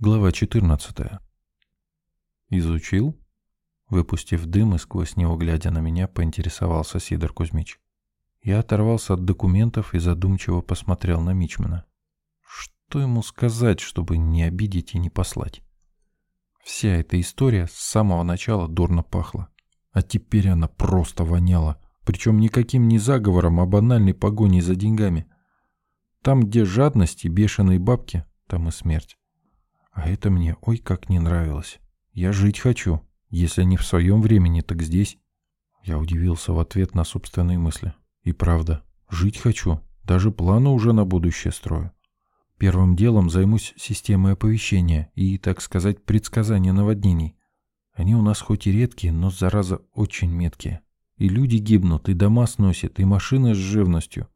Глава 14. «Изучил?» Выпустив дым и сквозь него, глядя на меня, поинтересовался Сидор Кузьмич. Я оторвался от документов и задумчиво посмотрел на Мичмана. Что ему сказать, чтобы не обидеть и не послать? Вся эта история с самого начала дурно пахла. А теперь она просто воняла. Причем никаким не заговором, а банальной погоней за деньгами. Там, где жадность и бешеные бабки, там и смерть. А это мне ой как не нравилось. Я жить хочу. Если не в своем времени, так здесь. Я удивился в ответ на собственные мысли. И правда, жить хочу. Даже планы уже на будущее строю. Первым делом займусь системой оповещения и, так сказать, предсказания наводнений. Они у нас хоть и редкие, но, зараза, очень меткие. И люди гибнут, и дома сносят, и машины с живностью.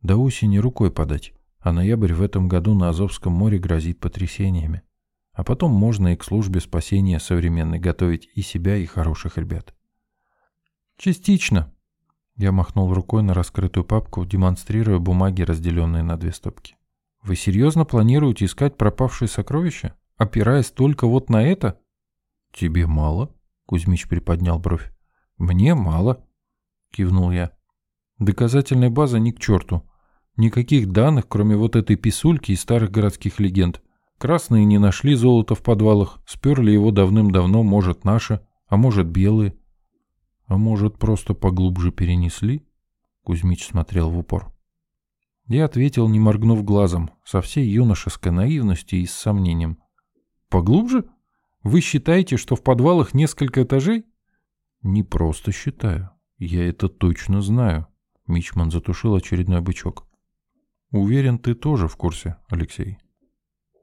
До осени рукой подать а ноябрь в этом году на Азовском море грозит потрясениями. А потом можно и к службе спасения современной готовить и себя, и хороших ребят. Частично. Я махнул рукой на раскрытую папку, демонстрируя бумаги, разделенные на две стопки. Вы серьезно планируете искать пропавшие сокровища, опираясь только вот на это? Тебе мало? Кузьмич приподнял бровь. Мне мало, кивнул я. Доказательная база ни к черту. Никаких данных, кроме вот этой писульки и старых городских легенд. Красные не нашли золото в подвалах, сперли его давным-давно, может, наши, а может, белые. А может, просто поглубже перенесли? Кузьмич смотрел в упор. Я ответил, не моргнув глазом, со всей юношеской наивностью и с сомнением. «Поглубже? Вы считаете, что в подвалах несколько этажей?» «Не просто считаю. Я это точно знаю». Мичман затушил очередной бычок. Уверен, ты тоже в курсе, Алексей.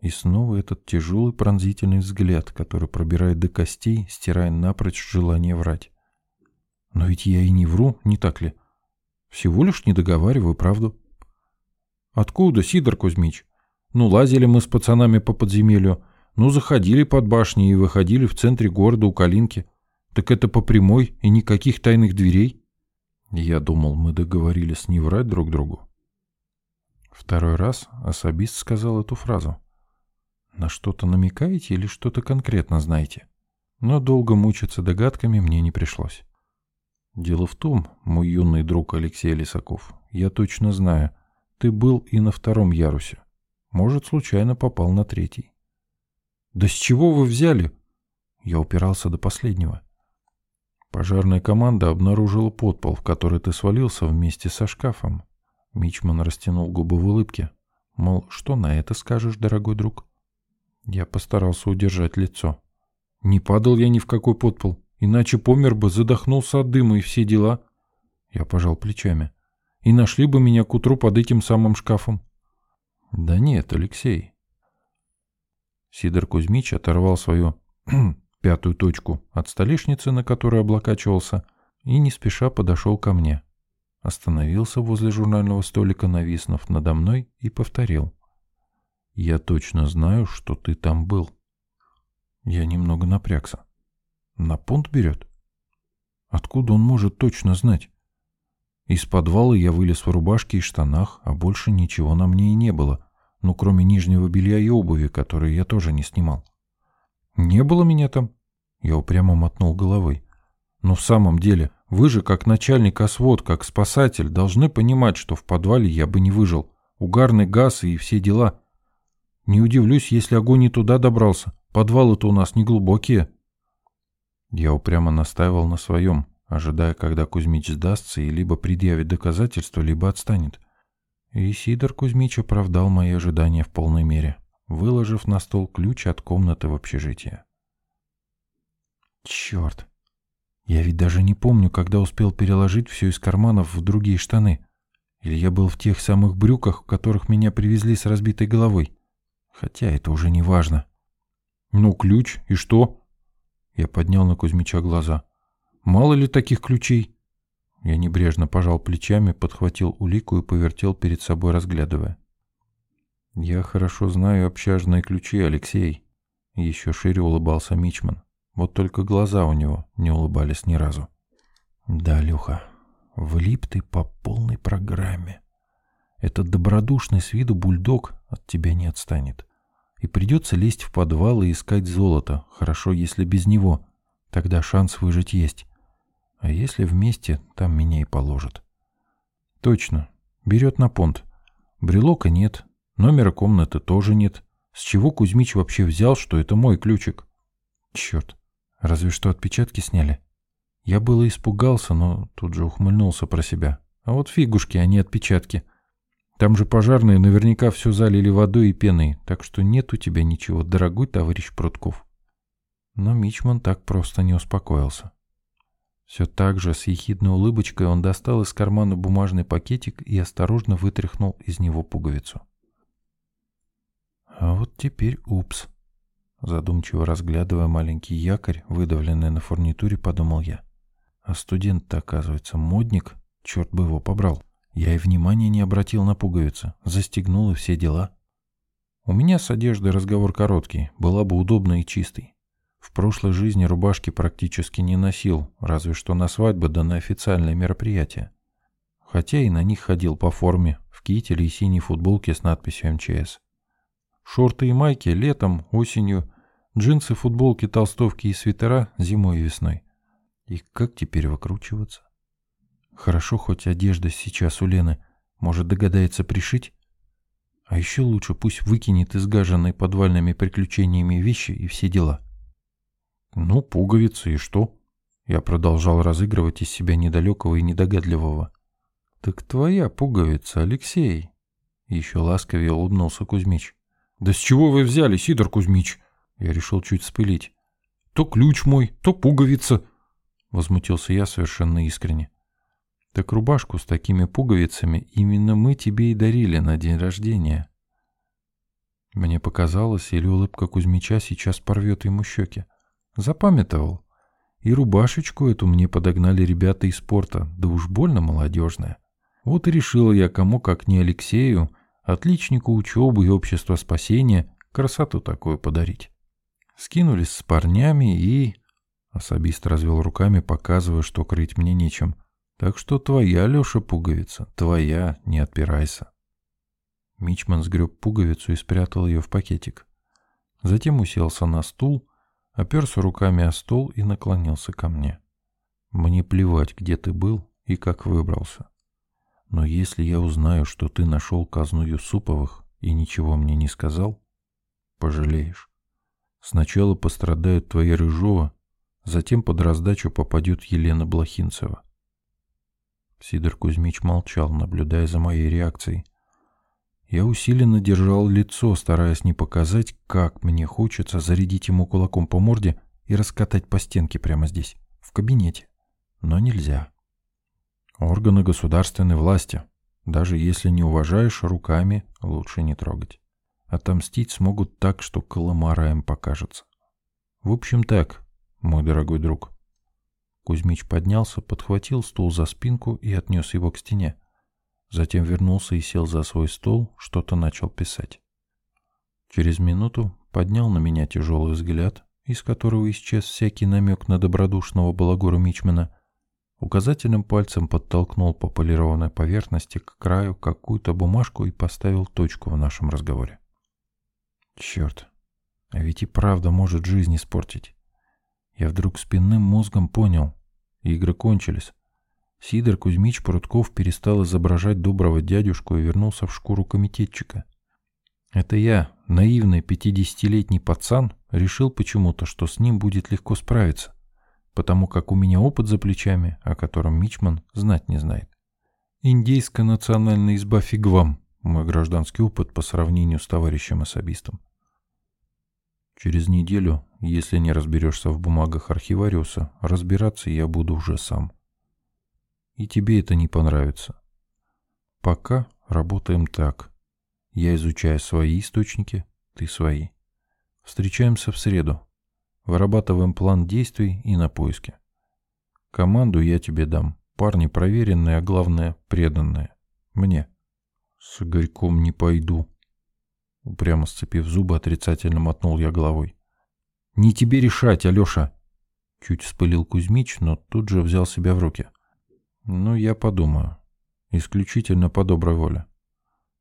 И снова этот тяжелый пронзительный взгляд, который пробирает до костей, стирая напрочь желание врать. Но ведь я и не вру, не так ли? Всего лишь не договариваю правду. Откуда, Сидор Кузьмич? Ну, лазили мы с пацанами по подземелью, ну, заходили под башни и выходили в центре города у Калинки. Так это по прямой и никаких тайных дверей. Я думал, мы договорились не врать друг другу. Второй раз особист сказал эту фразу. На что-то намекаете или что-то конкретно знаете? Но долго мучиться догадками мне не пришлось. Дело в том, мой юный друг Алексей Лисаков, я точно знаю, ты был и на втором ярусе. Может, случайно попал на третий. Да с чего вы взяли? Я упирался до последнего. Пожарная команда обнаружила подпол, в который ты свалился вместе со шкафом. Мичман растянул губы в улыбке. Мол, что на это скажешь, дорогой друг? Я постарался удержать лицо. Не падал я ни в какой подпол, иначе помер бы, задохнулся от дыма и все дела. Я пожал плечами. И нашли бы меня к утру под этим самым шкафом. Да нет, Алексей. Сидор Кузьмич оторвал свою пятую точку от столешницы, на которой облокачивался, и не спеша подошел ко мне. Остановился возле журнального столика, нависнув надо мной, и повторил. «Я точно знаю, что ты там был». Я немного напрягся. «На понт берет?» «Откуда он может точно знать?» Из подвала я вылез в рубашке и штанах, а больше ничего на мне и не было, ну, кроме нижнего белья и обуви, которые я тоже не снимал. «Не было меня там?» Я упрямо мотнул головой. «Но в самом деле, вы же, как начальник освод, как спасатель, должны понимать, что в подвале я бы не выжил. Угарный газ и все дела. Не удивлюсь, если огонь и туда добрался. Подвалы-то у нас не глубокие. Я упрямо настаивал на своем, ожидая, когда Кузьмич сдастся и либо предъявит доказательства, либо отстанет. И Сидор Кузьмич оправдал мои ожидания в полной мере, выложив на стол ключ от комнаты в общежитии. Черт! Я ведь даже не помню, когда успел переложить все из карманов в другие штаны. Или я был в тех самых брюках, в которых меня привезли с разбитой головой. Хотя это уже не важно. «Ну, ключ, и что?» Я поднял на Кузьмича глаза. «Мало ли таких ключей?» Я небрежно пожал плечами, подхватил улику и повертел перед собой, разглядывая. «Я хорошо знаю общажные ключи, Алексей», — еще шире улыбался Мичман. Вот только глаза у него не улыбались ни разу. Да, Люха, влип ты по полной программе. Этот добродушный с виду бульдог от тебя не отстанет. И придется лезть в подвал и искать золото. Хорошо, если без него. Тогда шанс выжить есть. А если вместе, там меня и положат. Точно. Берет на понт. Брелока нет. Номера комнаты тоже нет. С чего Кузьмич вообще взял, что это мой ключик? Черт. Разве что отпечатки сняли. Я было испугался, но тут же ухмыльнулся про себя. А вот фигушки, а не отпечатки. Там же пожарные наверняка все залили водой и пеной, так что нет у тебя ничего, дорогой товарищ Прутков. Но Мичман так просто не успокоился. Все так же с ехидной улыбочкой он достал из кармана бумажный пакетик и осторожно вытряхнул из него пуговицу. А вот теперь упс. Задумчиво разглядывая маленький якорь, выдавленный на фурнитуре, подумал я. А студент-то, оказывается, модник, черт бы его побрал. Я и внимания не обратил на пуговицы, застегнул и все дела. У меня с одеждой разговор короткий, была бы удобной и чистой. В прошлой жизни рубашки практически не носил, разве что на свадьбы да на официальные мероприятия. Хотя и на них ходил по форме, в кителе и синей футболке с надписью МЧС. Шорты и майки летом, осенью, джинсы, футболки, толстовки и свитера зимой и весной. И как теперь выкручиваться? Хорошо, хоть одежда сейчас у Лены. Может, догадается пришить? А еще лучше пусть выкинет изгаженные подвальными приключениями вещи и все дела. Ну, пуговицы и что? Я продолжал разыгрывать из себя недалекого и недогадливого. Так твоя пуговица, Алексей. Еще ласковее улыбнулся Кузьмич. Да с чего вы взяли, Сидор Кузьмич? Я решил чуть спылить. То ключ мой, то пуговица. Возмутился я совершенно искренне. Так рубашку с такими пуговицами именно мы тебе и дарили на день рождения. Мне показалось, или улыбка Кузьмича сейчас порвет ему щеки. Запамятовал. И рубашечку эту мне подогнали ребята из спорта, да уж больно молодежная. Вот и решил я, кому как не Алексею, отличнику учебы и общества спасения, красоту такую подарить. Скинулись с парнями и... Особист развел руками, показывая, что крыть мне нечем. Так что твоя, Леша, пуговица, твоя, не отпирайся. Мичман сгреб пуговицу и спрятал ее в пакетик. Затем уселся на стул, оперся руками о стол и наклонился ко мне. Мне плевать, где ты был и как выбрался. Но если я узнаю, что ты нашел казну Юсуповых и ничего мне не сказал, пожалеешь. Сначала пострадают твои Рыжова, затем под раздачу попадет Елена Блохинцева. Сидор Кузьмич молчал, наблюдая за моей реакцией. Я усиленно держал лицо, стараясь не показать, как мне хочется зарядить ему кулаком по морде и раскатать по стенке прямо здесь, в кабинете. Но нельзя. Органы государственной власти. Даже если не уважаешь, руками лучше не трогать. Отомстить смогут так, что Коломара покажется. В общем так, мой дорогой друг. Кузьмич поднялся, подхватил стул за спинку и отнес его к стене. Затем вернулся и сел за свой стол, что-то начал писать. Через минуту поднял на меня тяжелый взгляд, из которого исчез всякий намек на добродушного балагура Мичмана, указательным пальцем подтолкнул по полированной поверхности к краю какую-то бумажку и поставил точку в нашем разговоре. Черт, а ведь и правда может жизнь испортить. Я вдруг спинным мозгом понял. Игры кончились. Сидор Кузьмич Прутков перестал изображать доброго дядюшку и вернулся в шкуру комитетчика. Это я, наивный пятидесятилетний пацан, решил почему-то, что с ним будет легко справиться, потому как у меня опыт за плечами, о котором Мичман знать не знает. Индейская национальная изба фиг вам, мой гражданский опыт по сравнению с товарищем-особистом. Через неделю, если не разберешься в бумагах архивариуса, разбираться я буду уже сам. И тебе это не понравится. Пока работаем так. Я изучаю свои источники, ты свои. Встречаемся в среду. Вырабатываем план действий и на поиски. Команду я тебе дам. Парни проверенные, а главное преданные. Мне. С Игорьком не пойду, Упрямо сцепив зубы, отрицательно мотнул я головой. «Не тебе решать, Алеша!» Чуть вспылил Кузьмич, но тут же взял себя в руки. «Ну, я подумаю. Исключительно по доброй воле.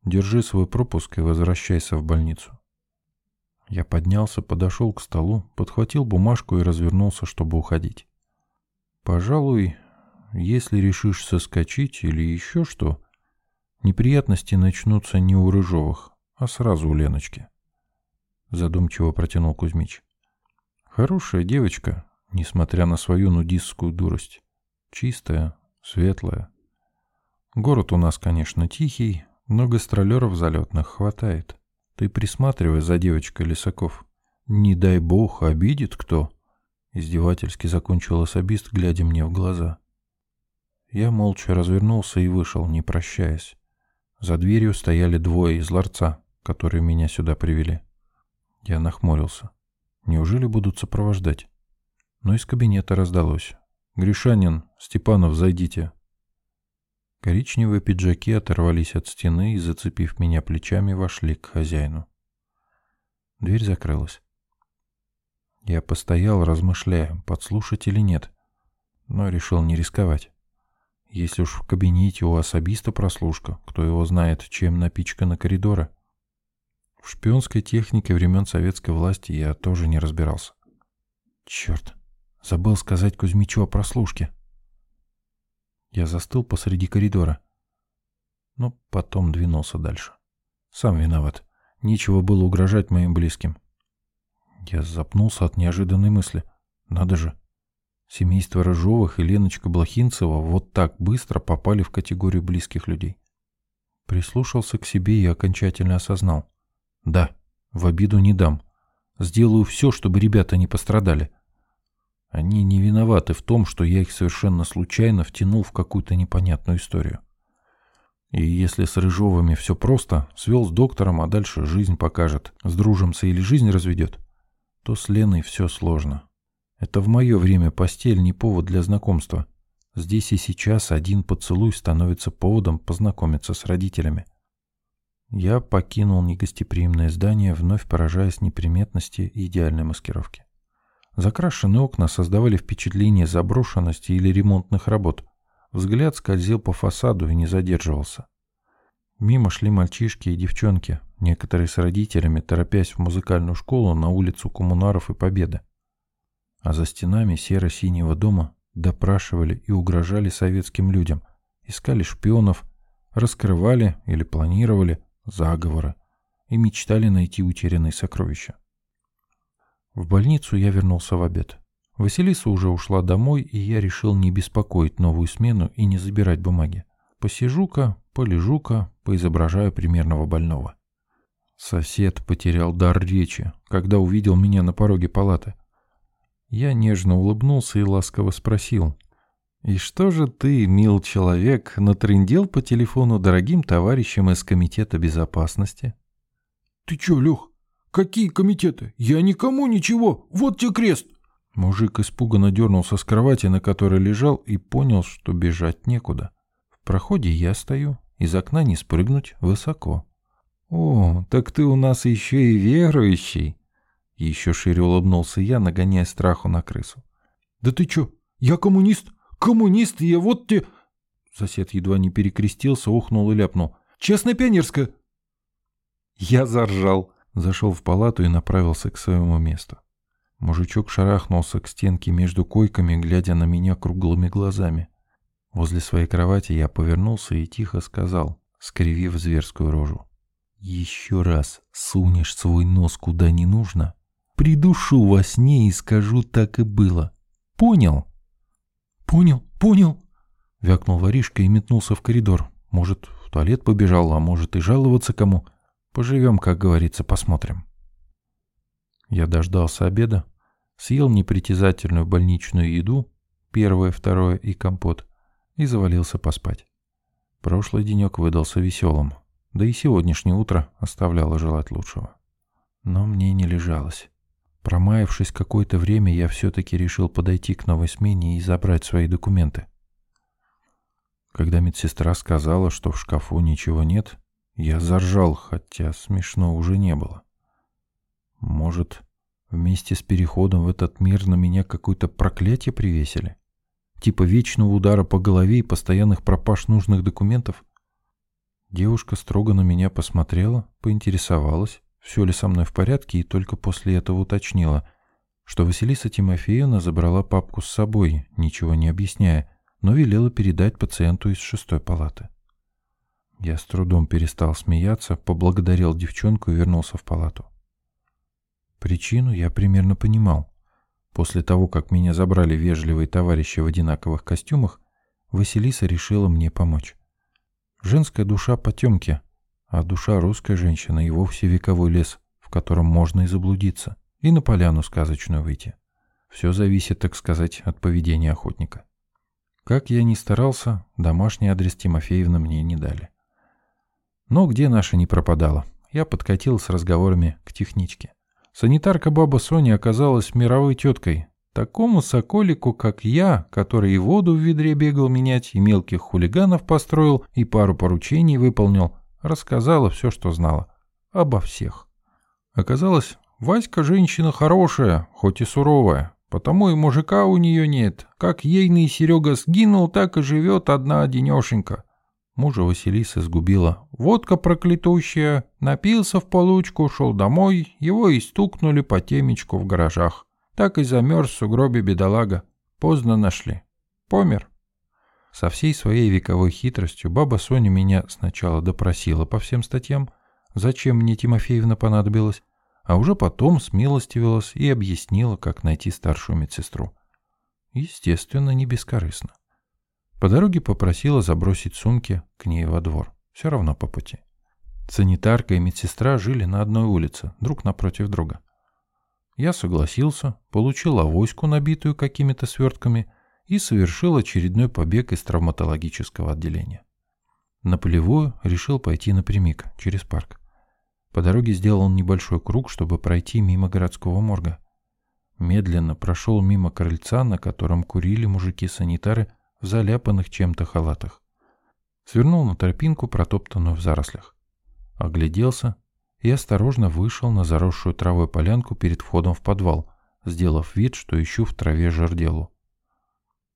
Держи свой пропуск и возвращайся в больницу». Я поднялся, подошел к столу, подхватил бумажку и развернулся, чтобы уходить. Пожалуй, если решишь соскочить или еще что, неприятности начнутся не у Рыжовых, а сразу у Леночки. Задумчиво протянул Кузьмич. Хорошая девочка, несмотря на свою нудистскую дурость. Чистая, светлая. Город у нас, конечно, тихий, но гастролеров залетных хватает. Ты присматривай за девочкой Лисаков. Не дай бог, обидит кто. Издевательски закончил особист, глядя мне в глаза. Я молча развернулся и вышел, не прощаясь. За дверью стояли двое из ларца, которые меня сюда привели. Я нахмурился. Неужели будут сопровождать? Но из кабинета раздалось. «Гришанин, Степанов, зайдите». Коричневые пиджаки оторвались от стены и, зацепив меня плечами, вошли к хозяину. Дверь закрылась. Я постоял, размышляя, подслушать или нет, но решил не рисковать. Если уж в кабинете у особиста прослушка, кто его знает, чем напичканы коридоры. В шпионской технике времен советской власти я тоже не разбирался. Черт, забыл сказать Кузьмичу о прослушке. Я застыл посреди коридора. Но потом двинулся дальше. Сам виноват. Нечего было угрожать моим близким. Я запнулся от неожиданной мысли. Надо же. Семейство Рыжовых и Леночка Блохинцева вот так быстро попали в категорию близких людей. Прислушался к себе и окончательно осознал. Да, в обиду не дам. Сделаю все, чтобы ребята не пострадали. Они не виноваты в том, что я их совершенно случайно втянул в какую-то непонятную историю. И если с Рыжовыми все просто, свел с доктором, а дальше жизнь покажет, сдружимся или жизнь разведет, то с Леной все сложно. Это в мое время постель не повод для знакомства. Здесь и сейчас один поцелуй становится поводом познакомиться с родителями. Я покинул негостеприимное здание, вновь поражаясь неприметности и идеальной маскировки. Закрашенные окна создавали впечатление заброшенности или ремонтных работ. Взгляд скользил по фасаду и не задерживался. Мимо шли мальчишки и девчонки, некоторые с родителями, торопясь в музыкальную школу на улицу Коммунаров и Победы. А за стенами серо-синего дома допрашивали и угрожали советским людям, искали шпионов, раскрывали или планировали заговоры и мечтали найти утерянные сокровища. В больницу я вернулся в обед. Василиса уже ушла домой, и я решил не беспокоить новую смену и не забирать бумаги. Посижу-ка, полежу-ка, поизображаю примерного больного. Сосед потерял дар речи, когда увидел меня на пороге палаты. Я нежно улыбнулся и ласково спросил. «И что же ты, мил человек, натрындел по телефону дорогим товарищам из Комитета безопасности?» «Ты чё, Лех, «Какие комитеты? Я никому ничего! Вот тебе крест!» Мужик испуганно дернулся с кровати, на которой лежал, и понял, что бежать некуда. В проходе я стою, из окна не спрыгнуть высоко. «О, так ты у нас еще и верующий!» Еще шире улыбнулся я, нагоняя страху на крысу. «Да ты чё? Я коммунист! Коммунист! Я вот те...» Сосед едва не перекрестился, ухнул и ляпнул. «Честная пионерская!» Я заржал. Зашел в палату и направился к своему месту. Мужичок шарахнулся к стенке между койками, глядя на меня круглыми глазами. Возле своей кровати я повернулся и тихо сказал, скривив зверскую рожу. «Еще раз сунешь свой нос куда не нужно, придушу во сне и скажу, так и было. Понял?» «Понял, понял», — вякнул воришка и метнулся в коридор. Может, в туалет побежал, а может и жаловаться кому. Поживем, как говорится, посмотрим. Я дождался обеда, съел непритязательную больничную еду, первое, второе и компот, и завалился поспать. Прошлый денек выдался веселым, да и сегодняшнее утро оставляло желать лучшего. Но мне не лежалось. Промаявшись какое-то время, я все-таки решил подойти к новой смене и забрать свои документы. Когда медсестра сказала, что в шкафу ничего нет, я заржал, хотя смешно уже не было. Может, вместе с переходом в этот мир на меня какое-то проклятие привесили? Типа вечного удара по голове и постоянных пропаж нужных документов? Девушка строго на меня посмотрела, поинтересовалась, все ли со мной в порядке, и только после этого уточнила, что Василиса Тимофеевна забрала папку с собой, ничего не объясняя, но велела передать пациенту из шестой палаты. Я с трудом перестал смеяться, поблагодарил девчонку и вернулся в палату. Причину я примерно понимал. После того, как меня забрали вежливые товарищи в одинаковых костюмах, Василиса решила мне помочь. Женская душа потемки, а душа русской женщины и вовсе вековой лес, в котором можно и заблудиться, и на поляну сказочную выйти. Все зависит, так сказать, от поведения охотника. Как я ни старался, домашний адрес Тимофеевна мне не дали. Но где наша не пропадала, я подкатил с разговорами к техничке. Санитарка баба Соня оказалась мировой теткой, Такому соколику, как я, который и воду в ведре бегал менять, и мелких хулиганов построил, и пару поручений выполнил, рассказала все, что знала. Обо всех. Оказалось, Васька женщина хорошая, хоть и суровая, потому и мужика у нее нет. Как ейный Серега сгинул, так и живет одна одинешенька. Мужа Василиса сгубила. Водка проклятущая, напился в получку, шел домой, его и стукнули по темечку в гаражах. Так и замерз в сугробе бедолага. Поздно нашли. Помер. Со всей своей вековой хитростью баба Соня меня сначала допросила по всем статьям, зачем мне Тимофеевна понадобилась, а уже потом смилостивилась и объяснила, как найти старшую медсестру. Естественно, не бескорыстно. По дороге попросила забросить сумки к ней во двор. Все равно по пути. Санитарка и медсестра жили на одной улице, друг напротив друга. Я согласился, получил авоську, набитую какими-то свертками, и совершил очередной побег из травматологического отделения. На полевую решил пойти напрямик, через парк. По дороге сделал небольшой круг, чтобы пройти мимо городского морга. Медленно прошел мимо крыльца, на котором курили мужики-санитары в заляпанных чем-то халатах. Свернул на тропинку, протоптанную в зарослях. Огляделся и осторожно вышел на заросшую травой полянку перед входом в подвал, сделав вид, что ищу в траве жерделу.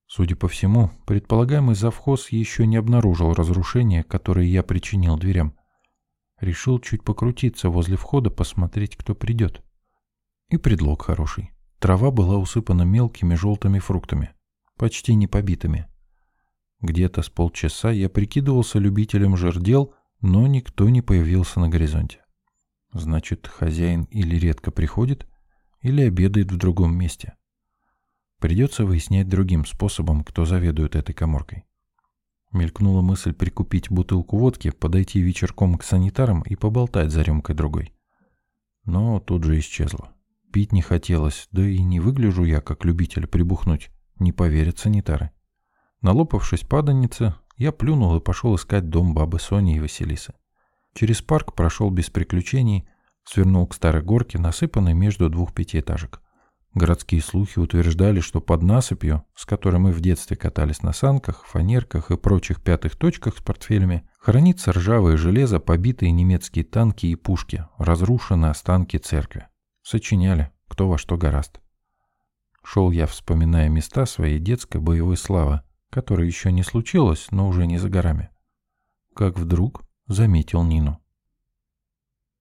Судя по всему, предполагаемый завхоз еще не обнаружил разрушения, которое я причинил дверям. Решил чуть покрутиться возле входа, посмотреть, кто придет. И предлог хороший. Трава была усыпана мелкими желтыми фруктами, почти не побитыми. Где-то с полчаса я прикидывался любителем жердел, но никто не появился на горизонте. Значит, хозяин или редко приходит, или обедает в другом месте. Придется выяснять другим способом, кто заведует этой коморкой. Мелькнула мысль прикупить бутылку водки, подойти вечерком к санитарам и поболтать за рюмкой другой. Но тут же исчезла. Пить не хотелось, да и не выгляжу я, как любитель прибухнуть, не поверят санитары. Налопавшись паданницы, я плюнул и пошел искать дом бабы Сони и Василисы. Через парк прошел без приключений, свернул к старой горке, насыпанной между двух пятиэтажек. Городские слухи утверждали, что под насыпью, с которой мы в детстве катались на санках, фанерках и прочих пятых точках с портфелями, хранится ржавое железо, побитые немецкие танки и пушки, разрушенные останки церкви. Сочиняли, кто во что гораст. Шел я, вспоминая места своей детской боевой славы, которая еще не случилась, но уже не за горами. Как вдруг заметил Нину.